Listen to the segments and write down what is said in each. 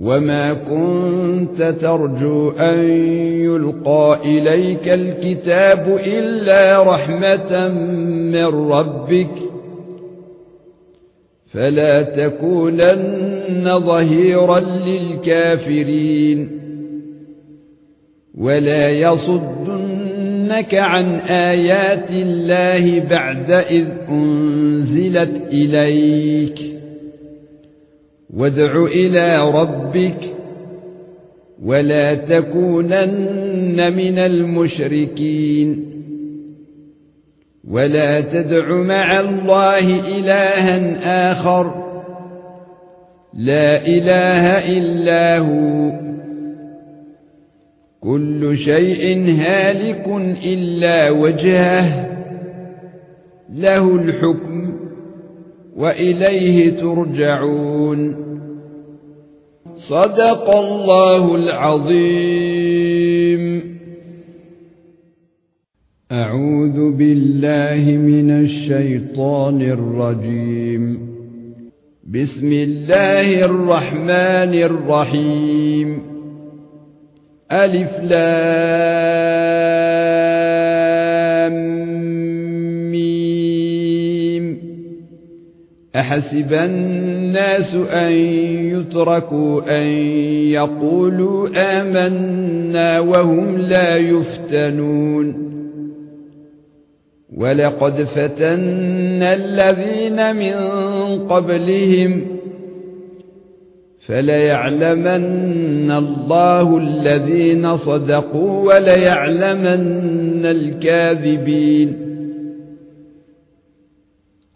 وما كنت ترجو ان يلقى اليك الكتاب الا رحمه من ربك فلا تكونن ظهيرا للكافرين ولا يصدنك عن ايات الله بعد اذ انزلت اليك وادع إلى ربك ولا تكونن من المشركين ولا تدع مع الله إلها آخر لا إله إلا هو كل شيء هالك إلا وجهه له الحكم وإليه ترجعون صدق الله العظيم. أعوذ بالله من الشيطان الرجيم. بسم الله الرحمن الرحيم. ألف لام. أحسب الناس أن يتركوا أن يقولوا آمنا وهم لا يفتنون. ولقد فتنا الذين من قبلهم فليعلمن الله الذين صدقوا وليعلمن الكاذبين.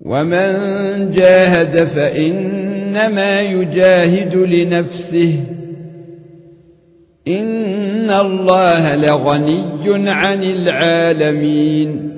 ومن جاهد فانما يجاهد لنفسه ان الله لغني عن العالمين